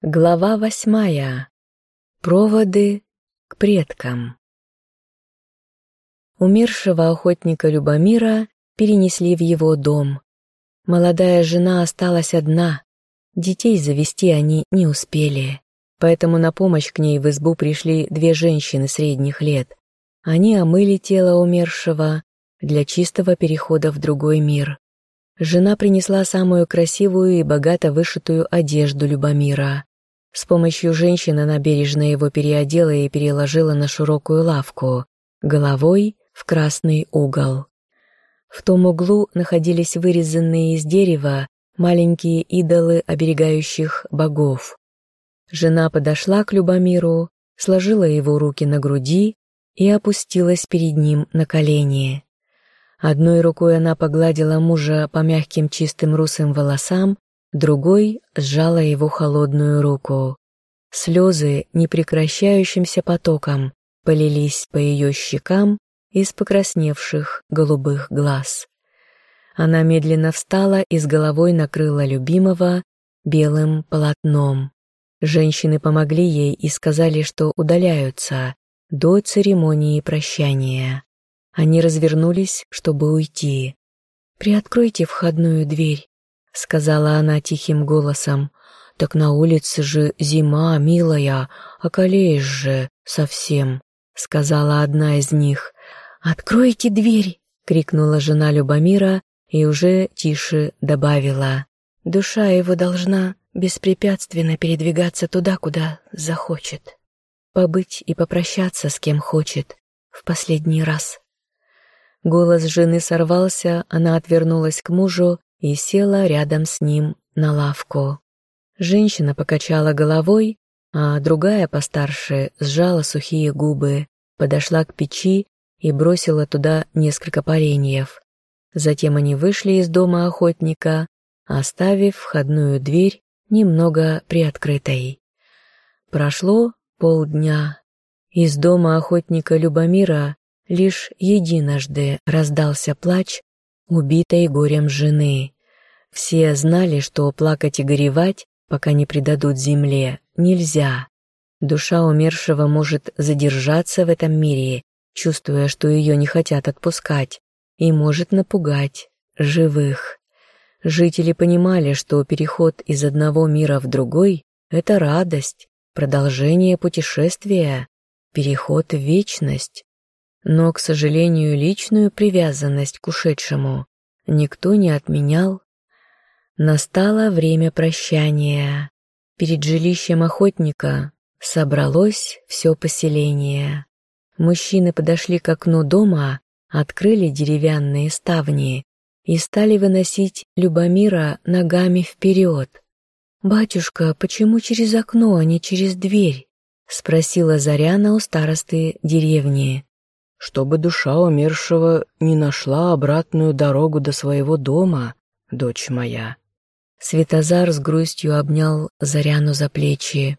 Глава восьмая. Проводы к предкам. Умершего охотника Любомира перенесли в его дом. Молодая жена осталась одна, детей завести они не успели, поэтому на помощь к ней в избу пришли две женщины средних лет. Они омыли тело умершего для чистого перехода в другой мир. Жена принесла самую красивую и богато вышитую одежду Любомира. С помощью женщины она бережно его переодела и переложила на широкую лавку, головой в красный угол. В том углу находились вырезанные из дерева маленькие идолы оберегающих богов. Жена подошла к Любомиру, сложила его руки на груди и опустилась перед ним на колени. Одной рукой она погладила мужа по мягким чистым русым волосам, другой сжала его холодную руку. Слезы непрекращающимся потоком полились по ее щекам из покрасневших голубых глаз. Она медленно встала и с головой накрыла любимого белым полотном. Женщины помогли ей и сказали, что удаляются до церемонии прощания. Они развернулись, чтобы уйти. «Приоткройте входную дверь», — сказала она тихим голосом. «Так на улице же зима, милая, околеешь же совсем», — сказала одна из них. «Откройте дверь!» — крикнула жена Любомира и уже тише добавила. «Душа его должна беспрепятственно передвигаться туда, куда захочет. Побыть и попрощаться с кем хочет в последний раз». Голос жены сорвался, она отвернулась к мужу и села рядом с ним на лавку. Женщина покачала головой, а другая постарше сжала сухие губы, подошла к печи и бросила туда несколько поленьев. Затем они вышли из дома охотника, оставив входную дверь немного приоткрытой. Прошло полдня. Из дома охотника Любомира лишь единожды раздался плач убитой горем жены. Все знали, что плакать и горевать, пока не предадут земле, нельзя. Душа умершего может задержаться в этом мире, чувствуя, что ее не хотят отпускать, и может напугать живых. Жители понимали, что переход из одного мира в другой — это радость, продолжение путешествия, переход в вечность. Но, к сожалению, личную привязанность к ушедшему никто не отменял. Настало время прощания. Перед жилищем охотника собралось все поселение. Мужчины подошли к окну дома, открыли деревянные ставни и стали выносить Любомира ногами вперед. «Батюшка, почему через окно, а не через дверь?» — спросила Заряна у старосты деревни чтобы душа умершего не нашла обратную дорогу до своего дома, дочь моя». Светозар с грустью обнял Заряну за плечи.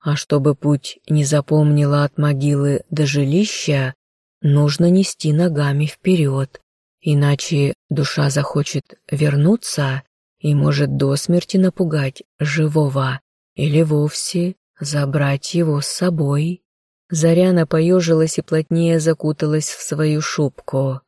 «А чтобы путь не запомнила от могилы до жилища, нужно нести ногами вперед, иначе душа захочет вернуться и может до смерти напугать живого или вовсе забрать его с собой». Заряна поежилась и плотнее закуталась в свою шубку.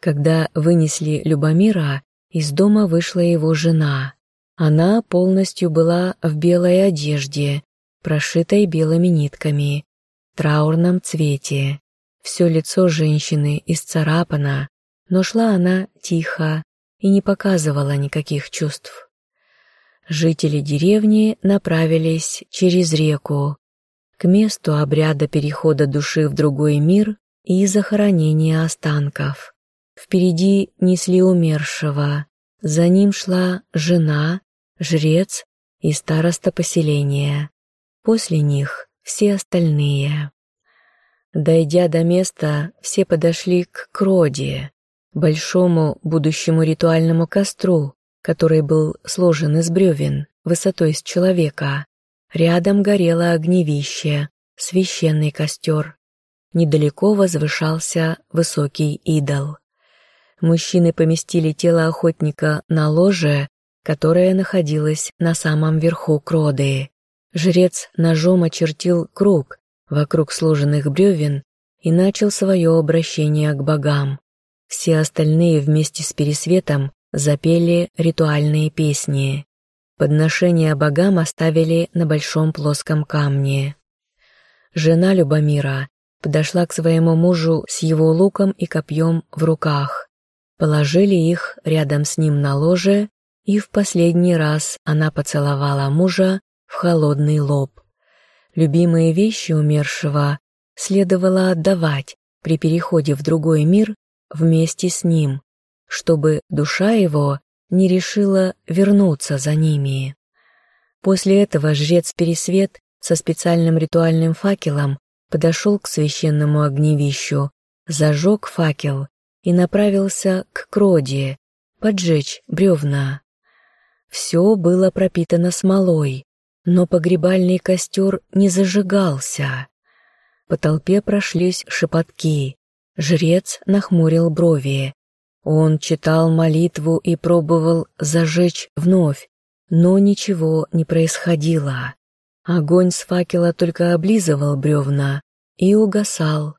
Когда вынесли Любомира, из дома вышла его жена. Она полностью была в белой одежде, прошитой белыми нитками, траурном цвете. Все лицо женщины исцарапано, но шла она тихо и не показывала никаких чувств. Жители деревни направились через реку, к месту обряда перехода души в другой мир и захоронения останков. Впереди несли умершего, за ним шла жена, жрец и староста поселения. После них все остальные. Дойдя до места, все подошли к Кроде, большому будущему ритуальному костру, который был сложен из бревен высотой с человека. Рядом горело огневище, священный костер. Недалеко возвышался высокий идол. Мужчины поместили тело охотника на ложе, которая находилась на самом верху кроды. Жрец ножом очертил круг вокруг сложенных бревен и начал свое обращение к богам. Все остальные вместе с Пересветом запели ритуальные песни. Подношения богам оставили на большом плоском камне. Жена Любомира подошла к своему мужу с его луком и копьем в руках. Положили их рядом с ним на ложе, и в последний раз она поцеловала мужа в холодный лоб. Любимые вещи умершего следовало отдавать при переходе в другой мир вместе с ним, чтобы душа его не решила вернуться за ними. После этого жрец Пересвет со специальным ритуальным факелом подошел к священному огневищу, зажег факел и направился к Кроде, поджечь бревна. Все было пропитано смолой, но погребальный костер не зажигался. По толпе прошлись шепотки. Жрец нахмурил брови. Он читал молитву и пробовал зажечь вновь, но ничего не происходило. Огонь с факела только облизывал бревна и угасал.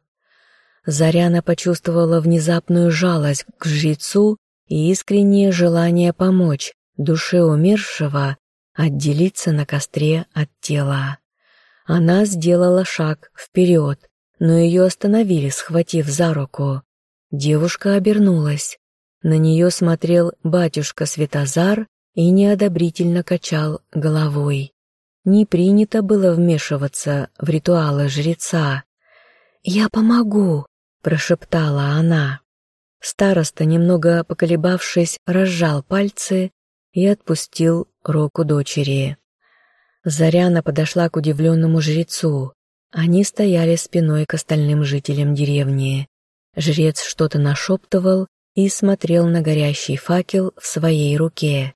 Заряна почувствовала внезапную жалость к жрецу и искреннее желание помочь душе умершего отделиться на костре от тела. Она сделала шаг вперед, но ее остановили, схватив за руку. Девушка обернулась. На нее смотрел батюшка Светозар и неодобрительно качал головой. Не принято было вмешиваться в ритуалы жреца. «Я помогу», — прошептала она. Староста, немного поколебавшись, разжал пальцы и отпустил руку дочери. Заряна подошла к удивленному жрецу. Они стояли спиной к остальным жителям деревни. Жрец что-то нашептывал и смотрел на горящий факел в своей руке.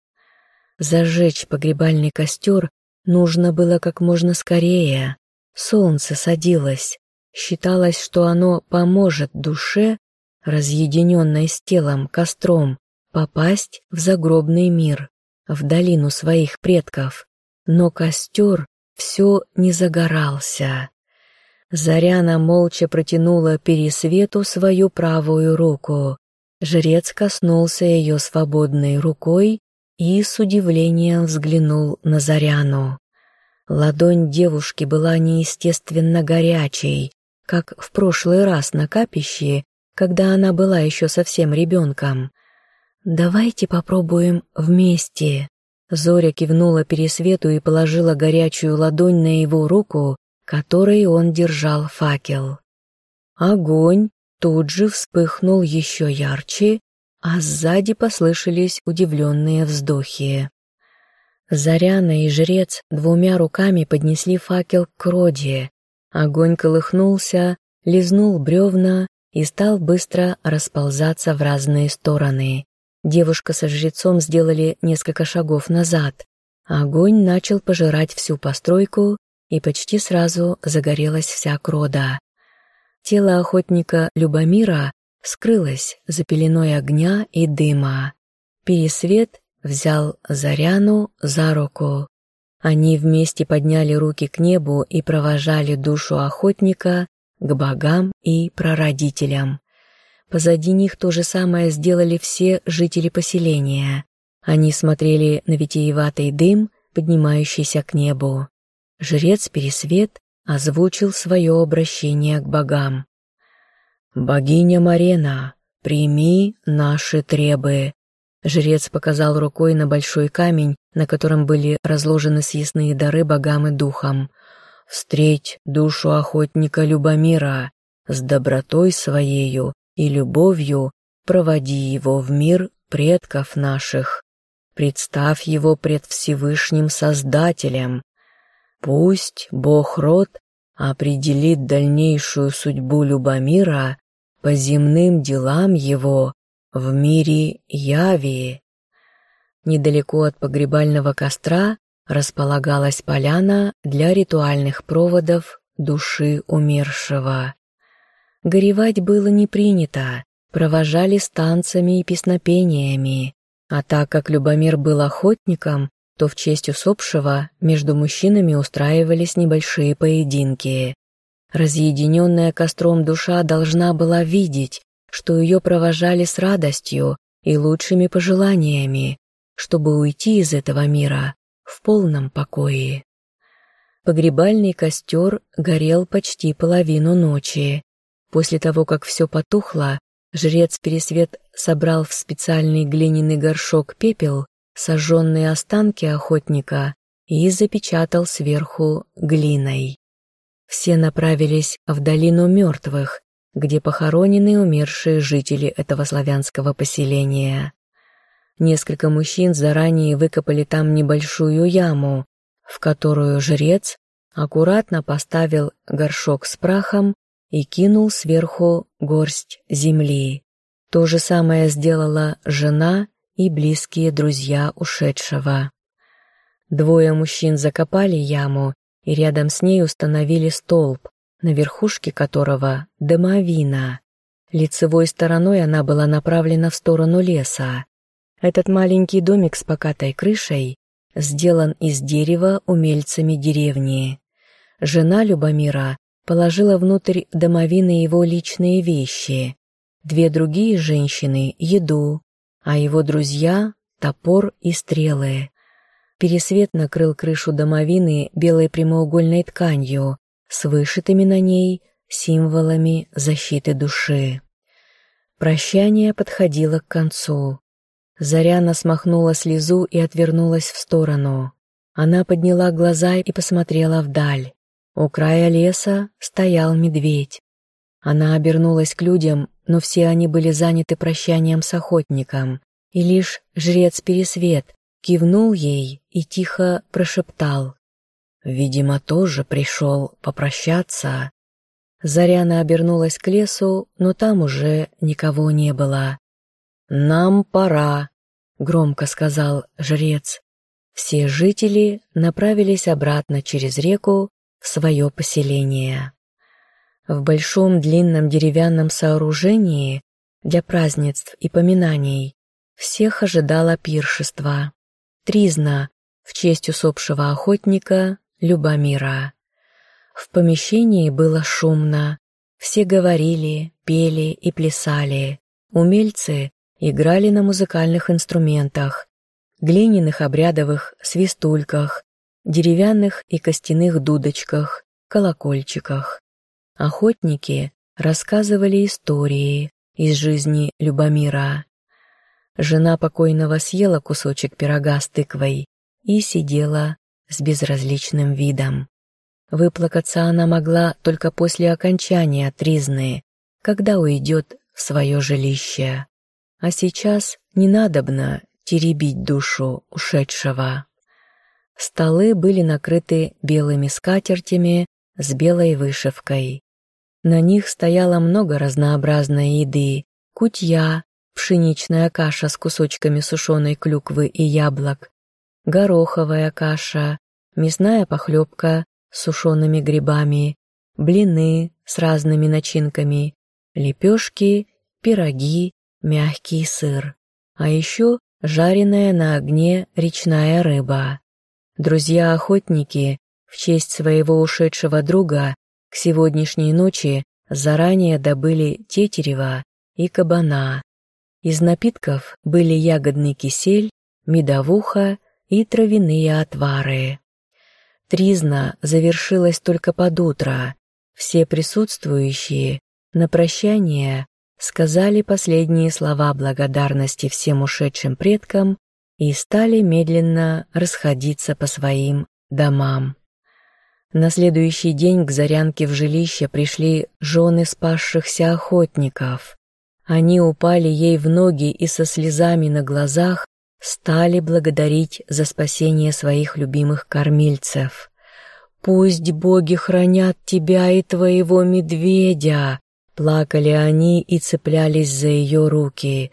Зажечь погребальный костер нужно было как можно скорее. Солнце садилось. Считалось, что оно поможет душе, разъединенной с телом костром, попасть в загробный мир, в долину своих предков. Но костер все не загорался. Заряна молча протянула Пересвету свою правую руку. Жрец коснулся ее свободной рукой и с удивлением взглянул на Заряну. Ладонь девушки была неестественно горячей, как в прошлый раз на капище, когда она была еще совсем ребенком. «Давайте попробуем вместе». Зоря кивнула Пересвету и положила горячую ладонь на его руку, которой он держал факел. Огонь тут же вспыхнул еще ярче, а сзади послышались удивленные вздохи. Заряна и жрец двумя руками поднесли факел к роде. Огонь колыхнулся, лизнул бревна и стал быстро расползаться в разные стороны. Девушка со жрецом сделали несколько шагов назад. Огонь начал пожирать всю постройку, и почти сразу загорелась вся крода. Тело охотника Любомира скрылось за пеленой огня и дыма. Пересвет взял Заряну за руку. Они вместе подняли руки к небу и провожали душу охотника к богам и прародителям. Позади них то же самое сделали все жители поселения. Они смотрели на витиеватый дым, поднимающийся к небу. Жрец Пересвет озвучил свое обращение к богам. «Богиня Марена, прими наши требы». Жрец показал рукой на большой камень, на котором были разложены съестные дары богам и духам. «Встреть душу охотника Любомира с добротой своею и любовью проводи его в мир предков наших. Представь его пред Всевышним Создателем. Пусть Бог-род определит дальнейшую судьбу Любомира по земным делам его в мире Яви. Недалеко от погребального костра располагалась поляна для ритуальных проводов души умершего. Горевать было не принято, провожали с танцами и песнопениями. А так как Любомир был охотником, то в честь усопшего между мужчинами устраивались небольшие поединки. Разъединенная костром душа должна была видеть, что ее провожали с радостью и лучшими пожеланиями, чтобы уйти из этого мира в полном покое. Погребальный костер горел почти половину ночи. После того, как все потухло, жрец Пересвет собрал в специальный глиняный горшок пепел, сожженные останки охотника и запечатал сверху глиной. Все направились в долину мертвых, где похоронены умершие жители этого славянского поселения. Несколько мужчин заранее выкопали там небольшую яму, в которую жрец аккуратно поставил горшок с прахом и кинул сверху горсть земли. То же самое сделала жена и близкие друзья ушедшего. Двое мужчин закопали яму и рядом с ней установили столб, на верхушке которого домовина. Лицевой стороной она была направлена в сторону леса. Этот маленький домик с покатой крышей сделан из дерева умельцами деревни. Жена Любомира положила внутрь домовины его личные вещи, две другие женщины — еду, а его друзья — топор и стрелы. Пересвет накрыл крышу домовины белой прямоугольной тканью с вышитыми на ней символами защиты души. Прощание подходило к концу. Заряна смахнула слезу и отвернулась в сторону. Она подняла глаза и посмотрела вдаль. У края леса стоял медведь. Она обернулась к людям, но все они были заняты прощанием с охотником, и лишь жрец Пересвет кивнул ей и тихо прошептал. «Видимо, тоже пришел попрощаться». Заряна обернулась к лесу, но там уже никого не было. «Нам пора», — громко сказал жрец. Все жители направились обратно через реку в свое поселение. В большом длинном деревянном сооружении для празднеств и поминаний всех ожидало пиршество. Тризна в честь усопшего охотника Любомира. В помещении было шумно. Все говорили, пели и плясали. Умельцы играли на музыкальных инструментах, глиняных обрядовых свистульках, деревянных и костяных дудочках, колокольчиках. Охотники рассказывали истории из жизни Любомира. Жена покойного съела кусочек пирога с тыквой и сидела с безразличным видом. Выплакаться она могла только после окончания тризны, когда уйдет в свое жилище. А сейчас не надобно теребить душу ушедшего. Столы были накрыты белыми скатертями с белой вышивкой. На них стояло много разнообразной еды, кутья, пшеничная каша с кусочками сушеной клюквы и яблок, гороховая каша, мясная похлебка с сушеными грибами, блины с разными начинками, лепешки, пироги, мягкий сыр, а еще жареная на огне речная рыба. Друзья-охотники в честь своего ушедшего друга к сегодняшней ночи заранее добыли тетерева и кабана, из напитков были ягодный кисель, медовуха и травяные отвары. Тризна завершилась только под утро. Все присутствующие на прощание сказали последние слова благодарности всем ушедшим предкам и стали медленно расходиться по своим домам. На следующий день к Зарянке в жилище пришли жены спасшихся охотников. Они упали ей в ноги и со слезами на глазах стали благодарить за спасение своих любимых кормильцев. «Пусть боги хранят тебя и твоего медведя!» Плакали они и цеплялись за ее руки.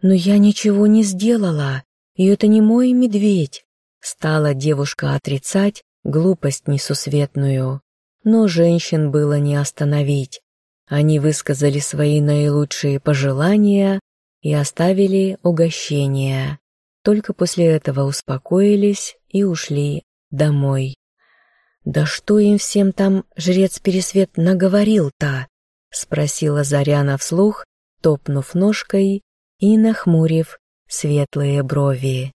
«Но я ничего не сделала, и это не мой медведь!» Стала девушка отрицать глупость несусветную. Но женщин было не остановить. Они высказали свои наилучшие пожелания и оставили угощения. Только после этого успокоились и ушли домой. «Да что им всем там жрец Пересвет наговорил-то?» — спросила Заряна вслух, топнув ножкой и нахмурив светлые брови.